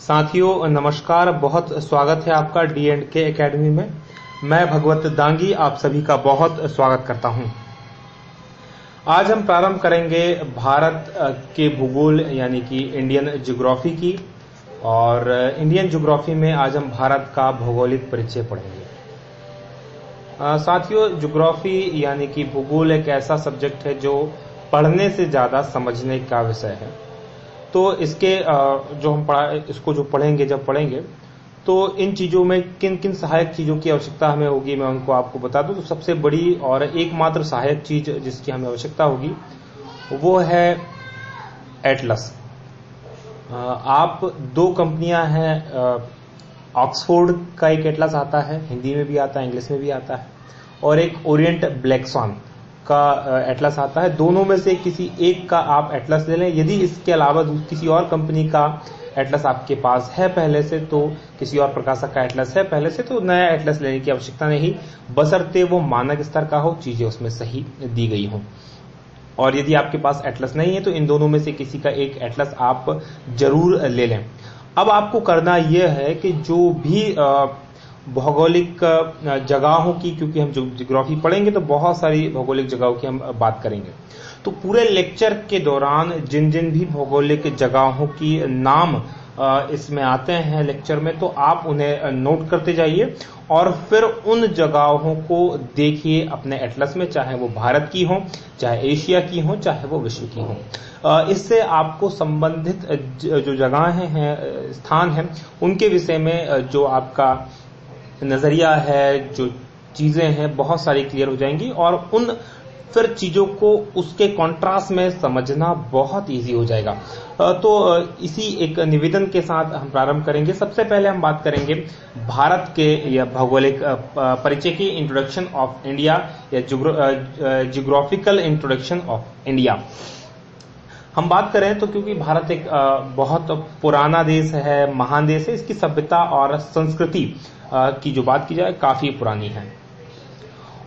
साथियों, नमस्कार, बहुत स्वागत है आपका डी एंड के अकेडमी में। मैं भगवत दांगी, आप सभी का बहुत स्वागत करता हूँ। आज हम प्रारंभ करेंगे भारत के भूगोल, यानी कि इंडियन ज्योग्राफी की। और इंडियन ज्योग्राफी में आज हम भारत का भौगोलिक परिचय पढ़ेंगे। साथियों ज्योग्राफी यानी कि भूगोल एक ऐसा सब्जेक्ट है जो पढ़ने से ज़्यादा समझने का विषय है। तो इसके जो हम पढ़ा, इसको जो पढ़ेंगे, जब पढ़ेंगे तो इन चीज़ों में किन किन सहायक चीज़ों की आवश्यकता हमें होगी, मैं उनको आपको बता दूँ। तो सबसे बड़ी और एकमात्र सहायक चीज़ जिसकी हमें आवश्यकता होगी, वो है एटलस आप दो कंपनियाँ हैं ऑक्सफोर्ड का एक एटलस आता है, हिंदी में भी आता है, इंग्लिश में भी आता है, और एक ओरिएंट ब्लैकसॉन का एटलस आता है, दोनों में से किसी एक का आप एटलस ले लें। यदि इसके अलावा किसी और कंपनी का एटलस आपके पास है पहले से तो किसी और प्रकाशक का एटलस है पहले से तो नया एटलस लेने की आवश्यकता नहीं। बसरते वो मानक स्तर का हो, चीज़ें उसमें सही दी गई हो। और यदि आपके पास एटलस नहीं है तो इन दोनों में से किसी का एक एटलस आप ज़रूर ले लें। अब आपको करना यह है कि जो भी भौगोलिक जगहों की, क्योंकि हम ज्योग्राफी पढ़ेंगे तो बहुत सारी भौगोलिक जगहों की हम बात करेंगे। तो पूरे लेक्चर के दौरान जिन जिन भी भौगोलिक जगहों की नाम इसमें आते हैं लेक्चर में तो आप उन्हें नोट करते जाइए और फिर उन जगहों को देखिए अपने एटलस में, चाहे वो भारत की हो, चाहे एशिया की हो, चाहे वो विश्व की हो। इससे आपको संबंधित जो जगहें हैं स्थान हैं, उनके विषय में जो आपका नज़रिया है, जो चीज़ें हैं, बहुत सारी क्लियर हो जाएँगी और उन फिर चीज़ों को उसके कॉन्ट्रास्ट में समझना बहुत इजी हो जाएगा। तो इसी एक निवेदन के साथ हम प्रारंभ करेंगे। सबसे पहले हम बात करेंगे भारत के, या भौगोलिक परिचय की इंट्रोडक्शन ऑफ़ इंडिया या जियोग्राफिकल इंट्रोडक्शन ऑफ़ इंडिया हम बात करें तो क्योंकि भारत एक बहुत पुराना देश है, महान देश है, इसकी सभ्यता और संस्कृति की जो बात की जाए, काफ़ी पुरानी है।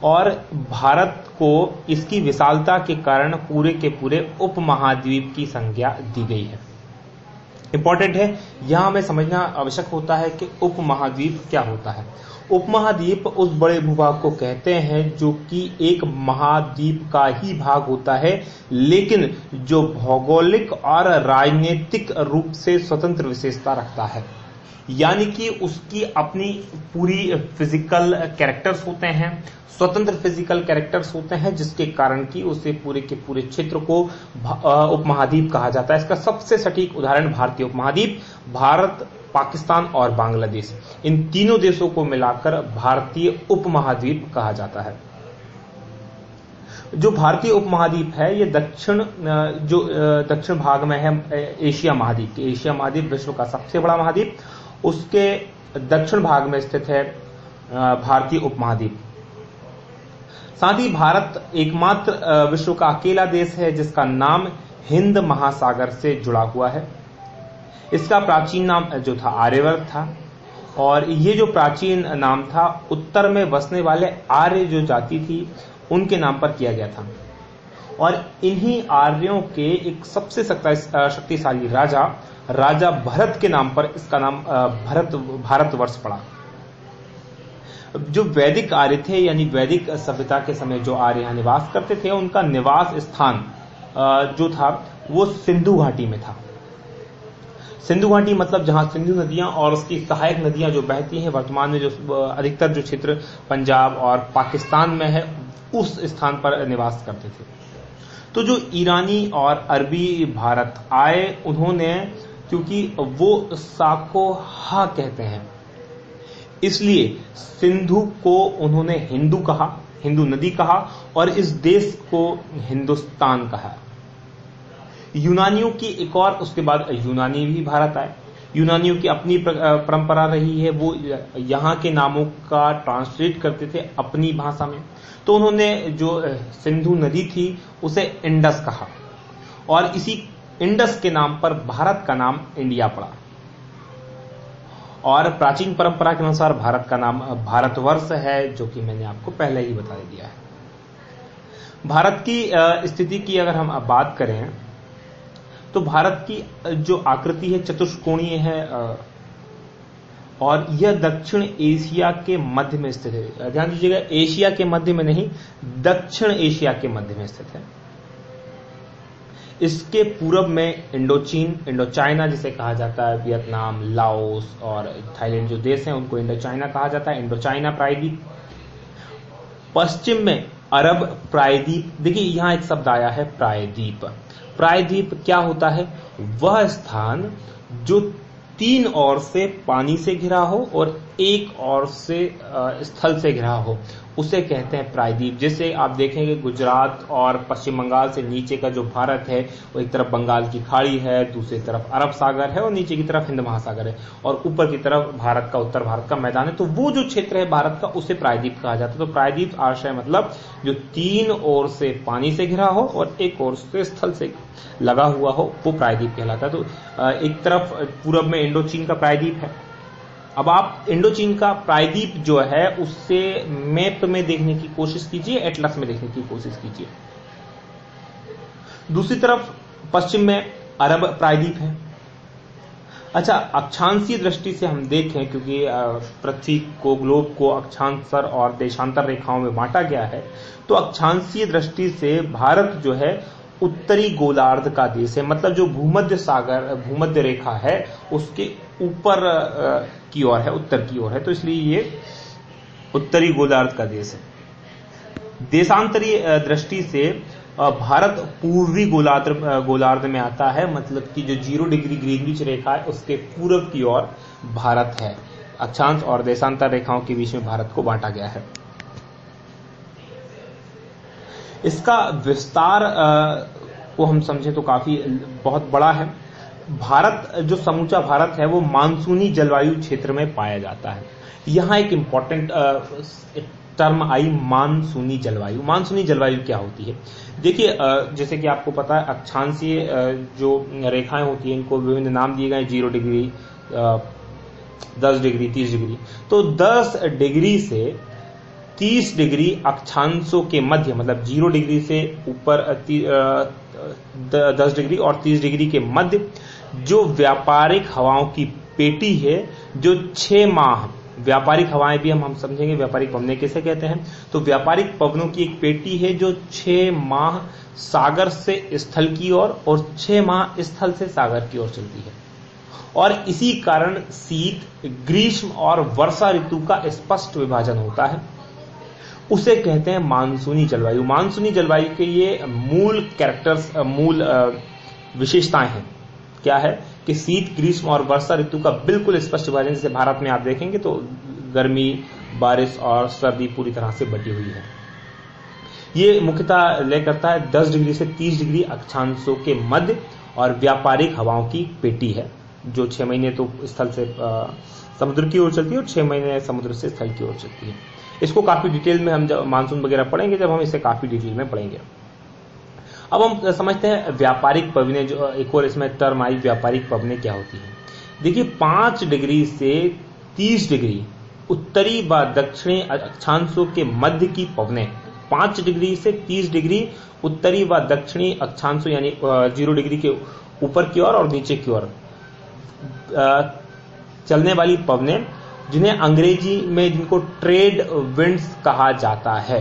और भारत को इसकी विशालता के कारण पूरे के पूरे उपमहाद्वीप की संज्ञा दी गई है। इंपॉर्टेंट है, यहाँ हमें समझना आवश्यक होता है कि उपमहाद्वीप क्या होता है। उपमहाद्वीप उस बड़े भूभाग को कहते हैं, जो कि एक महाद्वीप का ही भाग होता है, लेकिन जो भौगोलिक और राजनीतिक रूप से स्वतंत्र विशेषता रखता है। यानी कि उसकी अपनी पूरी फ़िज़िकल कैरेक्टर्स होते हैं, स्वतंत्र फ़िज़िकल कैरेक्टर्स होते हैं, जिसके कारण की उसे पूरे के पूरे क्षेत्र को उपमहाद्वीप कहा जाता है। इसका सबसे सटीक उदाहरण भारतीय उपमहाद्वीप, भारत, पाकिस्तान और बांग्लादेश। इन तीनों देशों को मिलाकर भारतीय उपमहाद्वीप कहा जाता है। जो भारतीय उपमहाद्वीप है, ये दक्षिण जो दक्षिण भाग में है एशिया महाद्वीप एशिया महाद्वीप विश्व का सबसे बड़ा महाद्वीप। उसके दक्षिण भाग में स्थित है भारतीय उपमहाद्वीप। साथ ही भारत एकमात्र विश्व का अकेला देश है, जिसका नाम हिंद महासागर से जुड़ा हुआ है। इसका प्राचीन नाम जो था, आर्यवर्त था, और ये जो प्राचीन नाम था, उत्तर में बसने वाले आर्य जो जाति थी, उनके नाम पर किया गया था। और इन्हीं आर्यों के एक सबसे शक्तिशाली राजा राजा भरत के नाम पर इसका नाम भरत, भारतवर्ष पड़ा। जो वैदिक आर्य थे, यानी वैदिक सभ्यता के समय जो आर्य यहाँ निवास करते थे, उनका निवास स्थान जो था, वो सिंधु घाटी में था। सिंधु घाटी मतलब जहाँ सिंधु नदियाँ और उसकी सहायक नदियाँ जो बहती हैं, वर्तमान में जो अधिकतर जो क्षेत्र पंजाब और पाकिस्तान में है, उस स्थान पर निवास करते थे। तो जो ईरानी और अरबी भारत आए, उन्होंने क्योंकि वो साको हा कहते हैं। इसलिए सिंधु को उन्होंने हिंदू कहा, हिंदू नदी कहा और इस देश को हिंदुस्तान कहा। यूनानियों की एक और, उसके बाद यूनानी भी भारत आए। यूनानियों की अपनी परंपरा रही है, वो यहाँ के नामों का ट्रांसलेट करते थे अपनी भाषा में। तो उन्होंने जो सिंधु नदी थी, उसे इंडस कहा। और इसी इंडस के नाम पर भारत का नाम इंडिया पड़ा। और प्राचीन परंपरा के अनुसार भारत का नाम भारतवर्ष है, जो कि मैंने आपको पहले ही बता दिया है। भारत की स्थिति की अगर हम बात करें तो भारत की जो आकृति है, चतुष्कोणीय है और यह दक्षिण एशिया के मध्य में स्थित है। ध्यान दीजिएगा, एशिया के मध्य में नहीं, दक्षिण एशिया के मध्य में स्थित है। इसके पूर्व में इंडोचीन इंडो चाइना जिसे कहा जाता है, वियतनाम, लाओस और थाईलैंड जो देश हैं, उनको इंडो चाइना कहा जाता है इंडो चाइना प्रायद्वीप। पश्चिम में अरब प्रायद्वीप, देखिए यहाँ एक शब्द आया है, प्रायद्वीप। प्रायद्वीप क्या होता है? वह स्थान जो तीन ओर से पानी से घिरा हो और एक और से स्थल से घिरा हो, उसे कहते हैं प्रायद्वीप। जैसे आप देखेंगे, गुजरात और पश्चिम बंगाल से नीचे का जो भारत है, वो एक तरफ़ बंगाल की खाड़ी है, दूसरी तरफ़ अरब सागर है और नीचे की तरफ़ हिंद महासागर है और ऊपर की तरफ़ भारत का, उत्तर भारत का मैदान है। तो वो जो क्षेत्र है भारत का, उसे प्रायद्वीप कहा जाता है। तो प्रायद्वीप आशय मतलब जो तीन ओर से पानी से घिरा हो और एक ओर से स्थल से लगा हुआ हो, वो प्रायद्वीप कहलाता है। तो एक तरफ़ पूर्व में इंडो चीन का प्रायद्वीप है अब आप इंडो चीन का प्रायद्वीप जो है, उससे मैप में देखने की कोशिश कीजिए, एटलस में देखने की कोशिश कीजिए। दूसरी तरफ़, पश्चिम में अरब प्रायद्वीप है। अच्छा अक्षांशीय दृष्टि से हम देखें, क्योंकि पृथ्वी को, ग्लोब को अक्षांतर और देशांतर रेखाओं में बांटा गया है तो अक्षांशीय दृष्टि से भारत जो है, उत्तरी गोलार्ध का देश है। मतलब जो भूमध्य सागर, भूमध्य रेखा है, उसके ऊपर की ओर है, उत्तर की ओर है तो इसलिए ये उत्तरी गोलार्ध का देश है। देशांतरी दृष्टि से भारत पूर्वी गोलार्ध गोलार्ध में आता है मतलब कि जो ज़ीरो डिग्री ग्रीनविच रेखा है, उसके पूर्व की ओर भारत है। अक्षांश और देशांतर रेखाओं के बीच में भारत को बांटा गया है। इसका विस्तार को हम समझें तो काफ़ी बहुत बड़ा है। भारत, जो समूचा भारत है, वो मानसूनी जलवायु क्षेत्र में पाया जाता है। यहाँ एक इंपॉर्टेंट टर्म आई, मानसूनी जलवायु। मानसूनी जलवायु क्या होती है? देखिए जैसे कि आपको पता है, अक्षांशीय जो रेखाएँ होती हैं, इनको विभिन्न नाम दिए गए ज़ीरो डिग्री दस डिग्री, तीस डिग्री। तो दस डिग्री से तीस डिग्री अक्षांशों के मध्य मतलब ज़ीरो डिग्री से ऊपर दस डिग्री और तीस डिग्री के मध्य जो व्यापारिक हवाओं की पेटी है जो छह माह व्यापारिक हवाएँ भी हम हम समझेंगे व्यापारिक पवने कैसे कहते हैं? तो व्यापारिक पवनों की एक पेटी है जो छह माह सागर से स्थल की ओर और, छह माह स्थल से सागर की ओर चलती है। और इसी कारण शीत ग्रीष्म और वर्षा ऋतु का स्पष्ट विभाजन होता है। उसे कहते हैं मानसूनी जलवायु। मानसूनी जलवायु के ये मूल कैरेक्टर्स मूल विशेषताएँ हैं। क्या है कि शीत, ग्रीष्म और वर्षा ऋतु का बिल्कुल स्पष्ट विभाजन जैसे भारत में आप देखेंगे तो गर्मी, बारिश और सर्दी पूरी तरह से बटी हुई है। ये मुख्यतः ले करता है 10 डिग्री से 30 डिग्री अक्षांशों के मध्य और व्यापारिक हवाओं की पेटी है, जो छह महीने तो स्थल से समुद्र की ओर चलती है और छह महीने समुद्र से स्थल की ओर चलती है। इसको काफ़ी डिटेल में हम जब मानसून वगैरह पढ़ेंगे, जब हम इसे काफ़ी डिटेल में पढ़ेंगे। अब हम समझते हैं व्यापारिक पवने जो एक और इसमें टर्म आई व्यापारिक पवने क्या होती है। देखिए पाँच डिग्री से तीस डिग्री उत्तरी व दक्षिणी अक्षांशों के मध्य की पवने। पाँच डिग्री से तीस डिग्री उत्तरी व दक्षिणी अक्षांशों यानी ज़ीरो डिग्री के ऊपर की ओर और, नीचे की ओर। चलने वाली पवने जिन्हें अंग्रेज़ी में जिनको ट्रेड विंड्स कहा जाता है।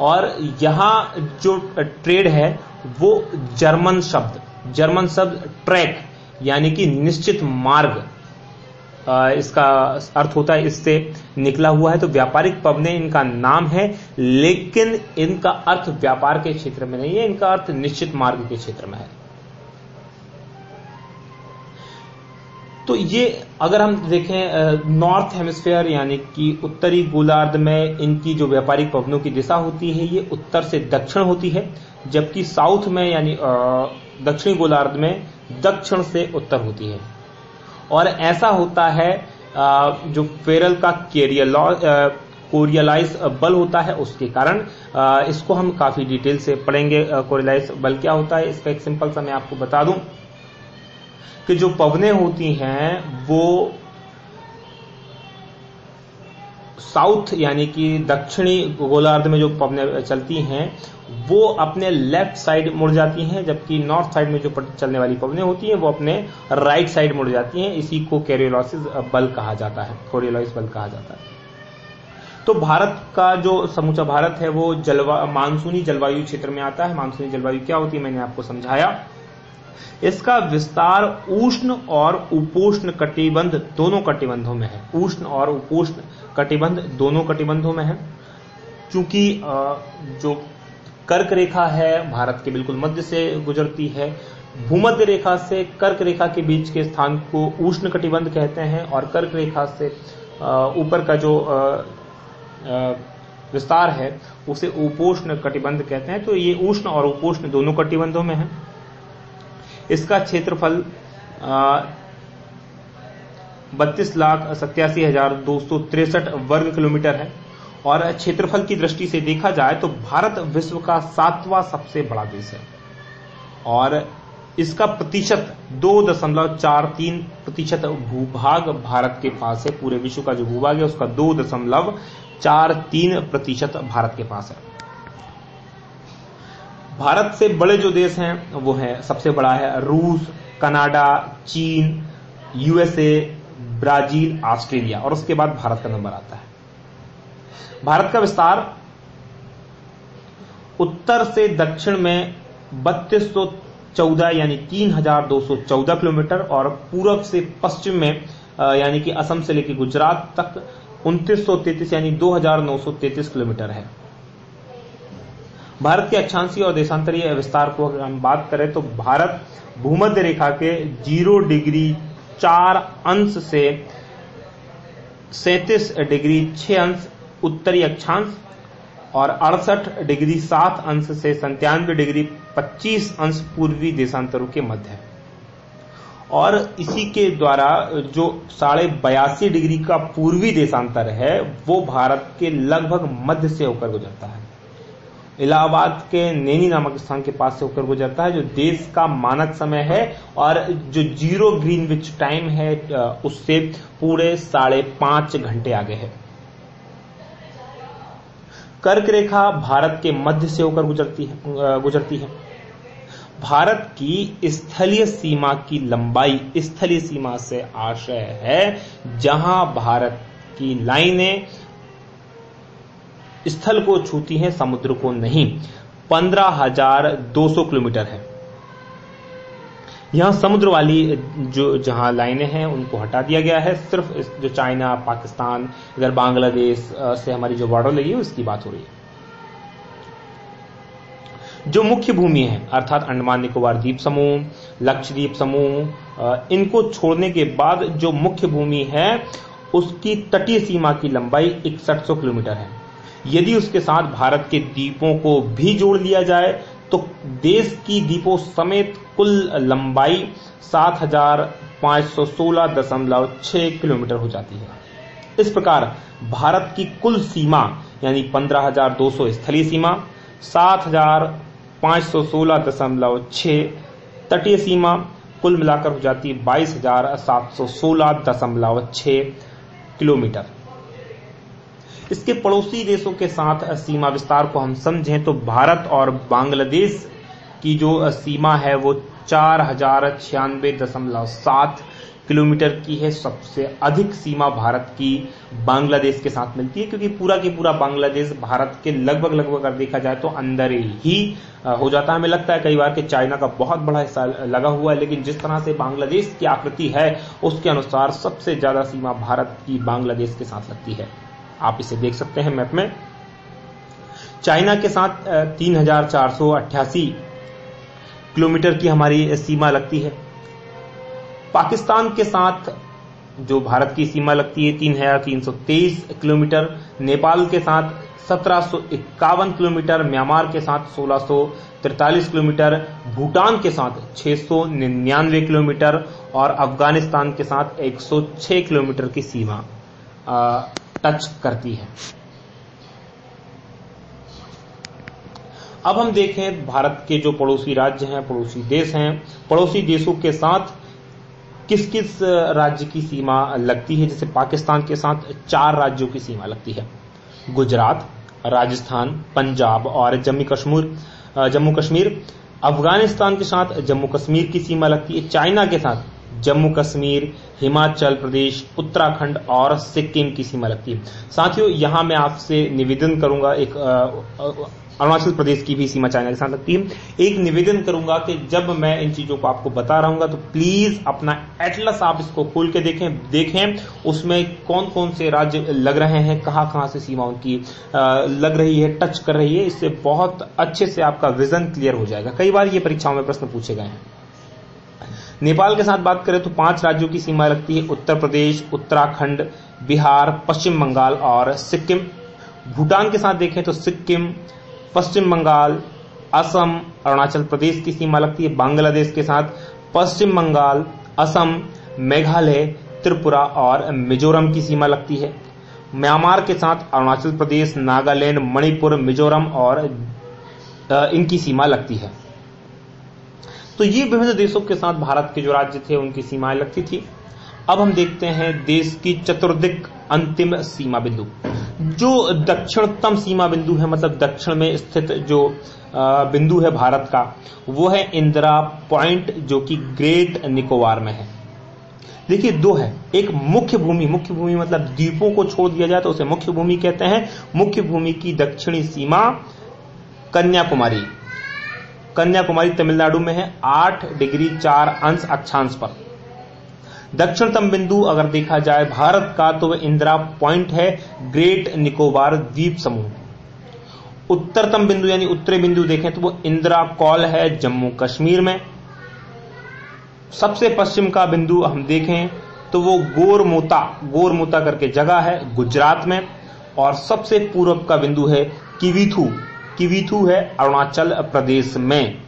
और यहाँ जो ट्रेड है, वो जर्मन शब्द जर्मन शब्द ट्रैक, यानी कि निश्चित मार्ग इसका अर्थ होता है इससे निकला हुआ है। तो व्यापारिक पब ने इनका नाम है, लेकिन इनका अर्थ व्यापार के क्षेत्र में नहीं है, इनका अर्थ निश्चित मार्ग के क्षेत्र में है। तो ये अगर हम देखें नॉर्थ हेमिस्फेयर यानी कि उत्तरी गोलार्ध में इनकी जो व्यापारिक पवनों की दिशा होती है, ये उत्तर से दक्षिण होती है, जबकि साउथ में, यानी दक्षिणी गोलार्ध में दक्षिण से उत्तर होती है। और ऐसा होता है जो फेरल का केरियल कोरियलाइज बल होता है, उसके कारण इसको हम काफ़ी डिटेल से पढ़ेंगे कोरियलाइज बल क्या होता है, इसका एक सिंपल सा मैं आपको बता दूँ। कि जो पवने होती हैं, वो साउथ, यानी कि दक्षिणी गोलार्ध में जो पवने चलती हैं, वो अपने लेफ़्ट साइड मुड़ जाती हैं, जबकि नॉर्थ साइड में जो चलने वाली पवने होती हैं, वो अपने राइट साइड मुड़ जाती हैं। इसी को कैरियोलॉसिस बल कहा जाता है, कोरियोलॉसिस बल कहा जाता है। तो भारत का जो समूचा भारत है, वो जलवा, मानसूनी जलवायु क्षेत्र में आता है। मानसूनी जलवायु क्या होती है, मैंने आपको समझाया। इसका विस्तार उष्ण और उपोष्ण कटिबंध दोनों कटिबंधों में है। उष्ण और उपोष्ण कटिबंध दोनों कटिबंधों में है। क्योंकि जो कर्क रेखा है, भारत के बिल्कुल मध्य से गुजरती है, भूमध्य रेखा से कर्क रेखा के बीच के स्थान को उष्ण कटिबंध कहते हैं और कर्क रेखा से ऊपर का जो विस्तार है, उसे उपोष्ण कटिबंध कहते हैं। तो ये उष्ण और उपोष्ण दोनों कटिबंधों में है। इसका क्षेत्रफल बत्तीस लाख सत्यासी हज़ार दो सौ तिरसठ वर्ग किलोमीटर है। और क्षेत्रफल की दृष्टि से देखा जाए तो भारत विश्व का सातवां सबसे बड़ा देश है। और इसका प्रतिशत दो दशमलव चार तीन प्रतिशत भूभाग भारत के पास है। पूरे विश्व का जो भूभाग है, उसका दो दशमलव चार तीन प्रतिशत भारत के पास है। भारत से बड़े जो देश हैं, वो है, सबसे बड़ा है रूस, कनाडा, चीन, यूएसए, ब्राज़ील, ऑस्ट्रेलिया, और उसके बाद भारत का नंबर आता है। भारत का विस्तार उत्तर से दक्षिण में बत्तीस सौ चौदह, यानी तीन हज़ार दो सौ चौदह किलोमीटर, और पूर्व से पश्चिम में यानी कि असम से लेकर गुजरात तक उनतीस सौ तैतीस, यानी दो हज़ार नौ सौ तैतीस किलोमीटर है। भारत के अक्षांशीय और देशांतरीय विस्तार को अगर हम बात करें तो भारत भूमध्य रेखा के ज़ीरो डिग्री चार अंश से सैतीस डिग्री छह अंश उत्तरी अक्षांश और अड़सठ डिग्री सात अंश से संतानवे डिग्री पच्चीस अंश पूर्वी देशांतरों के मध्य है। और इसी के द्वारा जो साढ़े बयासी डिग्री का पूर्वी देशांतर है, वो भारत के लगभग मध्य से होकर गुजरता है। इलाहाबाद के नैनी नामक स्थान के पास से होकर गुजरता है, जो देश का मानक समय है और जो ज़ीरो ग्रीनविच टाइम है उससे पूरे साढ़े पाँच घंटे आगे है। कर्क रेखा भारत के मध्य से होकर गुजरती है गुजरती है। भारत की स्थलीय सीमा की लंबाई स्थलीय सीमा से आशय है, जहाँ भारत की लाइनें स्थल को छूती हैं, समुद्र को नहीं। पंद्रह हज़ार दो सौ किलोमीटर है। यहाँ समुद्र वाली जो, जहाँ लाइनें हैं, उनको हटा दिया गया है। सिर्फ़ जो चाइना, पाकिस्तान, इधर बांग्लादेश से हमारी जो बॉर्डर लगी है, उसकी बात हो रही है। जो मुख्य भूमि है, अर्थात अंडमान, निकोबार द्वीप समूह, लक्षद्वीप समूह इनको छोड़ने के बाद जो मुख्य भूमि है, उसकी तटीय सीमा की लंबाई इकसठ किलोमीटर है। यदि उसके साथ भारत के द्वीपों को भी जोड़ लिया जाए तो देश की द्वीपों समेत कुल लंबाई सात हज़ार पाँच सौ सोलह दशमलव छह किलोमीटर हो जाती है। इस प्रकार भारत की कुल सीमा, यानी पंद्रह हज़ार दो सौ स्थलीय सीमा, सात हज़ार पाँच सौ सोलह दशमलव छह तटीय सीमा, कुल मिलाकर हो जाती है बाईस हज़ार सात सौ सोलह दशमलव छह किलोमीटर। इसके पड़ोसी देशों के साथ सीमा विस्तार को हम समझें तो भारत और बांग्लादेश की जो सीमा है वो चार हज़ार छियानवे दशमलव सात किलोमीटर की है। सबसे अधिक सीमा भारत की बांग्लादेश के साथ मिलती है, क्योंकि पूरा के पूरा बांग्लादेश भारत के लगभग लगभग अगर देखा जाए तो अंदर ही हो जाता है। हमें लगता है कई बार कि चाइना का बहुत बड़ा हिस्सा लगा हुआ है, लेकिन जिस तरह से बांग्लादेश की आकृति है, उसके अनुसार सबसे ज़्यादा सीमा भारत की बांग्लादेश के साथ लगती है। आप इसे देख सकते हैं मैप में। चाइना के साथ तीन हज़ार चार सौ अट्ठासी किलोमीटर की हमारी सीमा लगती है। पाकिस्तान के साथ जो भारत की सीमा लगती है, तीन हज़ार तीन सौ तेईस किलोमीटर। नेपाल के साथ, सत्रह सौ इक्यावन किलोमीटर। म्यांमार के साथ, सोलह सौ तिरतालीस किलोमीटर। भूटान के साथ, छह सौ निन्यानवे किलोमीटर। और अफ़गानिस्तान के साथ, एक सौ छह किलोमीटर की सीमा। टच करती है। अब हम देखें भारत के जो पड़ोसी राज्य हैं, पड़ोसी देश हैं, पड़ोसी देशों के साथ किस किस राज्य की सीमा लगती है? जैसे पाकिस्तान के साथ चार राज्यों की सीमा लगती है। गुजरात, राजस्थान, पंजाब और जम्मू कश्मीर जम्मू कश्मीर। अफ़गानिस्तान के साथ जम्मू कश्मीर की सीमा लगती है। चाइना के साथ जम्मू कश्मीर, हिमाचल प्रदेश, उत्तराखंड और सिक्किम की सीमा लगती है। साथियों, यहाँ मैं आपसे निवेदन करूँगा एक अरुणाचल प्रदेश की भी सीमा चाइना के साथ लगती है। एक निवेदन करूँगा कि जब मैं इन चीज़ों को आपको बता रहा तो प्लीज़ अपना एटलस आप इसको खोल के देखें देखें, उसमें कौन कौन से राज्य लग रहे हैं कहाँ कहाँ से सीमा उनकी लग रही है, टच कर रही है, इससे बहुत अच्छे से आपका विजन क्लियर हो जाएगा। कई बार ये परीक्षाओं में प्रश्न पूछे गए हैं। नेपाल के साथ बात करें तो पाँच राज्यों की सीमा लगती है। उत्तर प्रदेश, उत्तराखंड, बिहार, पश्चिम बंगाल और सिक्किम। भूटान के साथ देखें तो सिक्किम, पश्चिम बंगाल, असम, अरुणाचल प्रदेश की सीमा लगती है। बांग्लादेश के साथ पश्चिम बंगाल, असम, मेघालय, त्रिपुरा और मिजोरम की सीमा लगती है। म्यांमार के साथ अरुणाचल प्रदेश, नागालैंड, मणिपुर, मिजोरम और इनकी सीमा लगती है। तो ये विभिन्न देशों के साथ भारत के जो राज्य थे, उनकी सीमाएँ लगती थी। अब हम देखते हैं देश की चतुर्दिक अंतिम सीमा बिंदु जो दक्षिणतम सीमा बिंदु है मतलब दक्षिण में स्थित जो बिंदु है भारत का, वो है इंदिरा पॉइंट, जो कि ग्रेट निकोबार में है। देखिए, दो है। एक मुख्य भूमि। मुख्य भूमि मतलब द्वीपों को छोड़ दिया जाए तो उसे मुख्य भूमि कहते हैं। मुख्य भूमि की दक्षिणी सीमा कन्याकुमारी। कन्याकुमारी तमिलनाडु में है, आठ डिग्री चार अंश अक्षांश पर। दक्षिणतम बिंदु अगर देखा जाए भारत का तो वह इंदिरा पॉइंट है, ग्रेट निकोबार द्वीप समूह। उत्तरतम बिंदु यानी उत्तरी बिंदु देखें तो वो इंदिरा कॉल है, जम्मू कश्मीर में। सबसे पश्चिम का बिंदु हम देखें तो वो गोरमोता गोरमोता करके जगह है, गुजरात में। और सबसे पूर्व का बिंदु है, किवीथू। किवीथू है अरुणाचल प्रदेश में।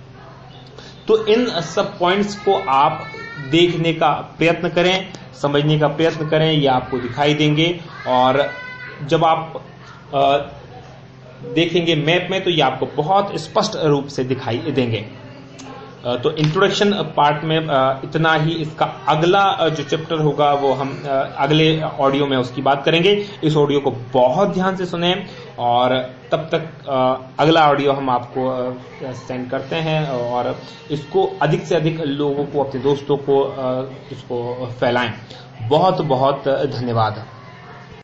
तो इन सब पॉइंट्स को आप देखने का प्रयत्न करें समझने का प्रयत्न करें ये आपको दिखाई देंगे। और जब आप आ, देखेंगे मैप में तो ये आपको बहुत स्पष्ट रूप से दिखाई देंगे। तो इंट्रोडक्शन पार्ट में इतना ही इसका अगला जो चैप्टर होगा वो हम अगले ऑडियो में उसकी बात करेंगे। इस ऑडियो को बहुत ध्यान से सुने। और तब तक अगला ऑडियो हम आपको सेंड करते हैं और इसको अधिक से अधिक लोगों को, अपने दोस्तों को इसको फैलाएँ। बहुत बहुत धन्यवाद।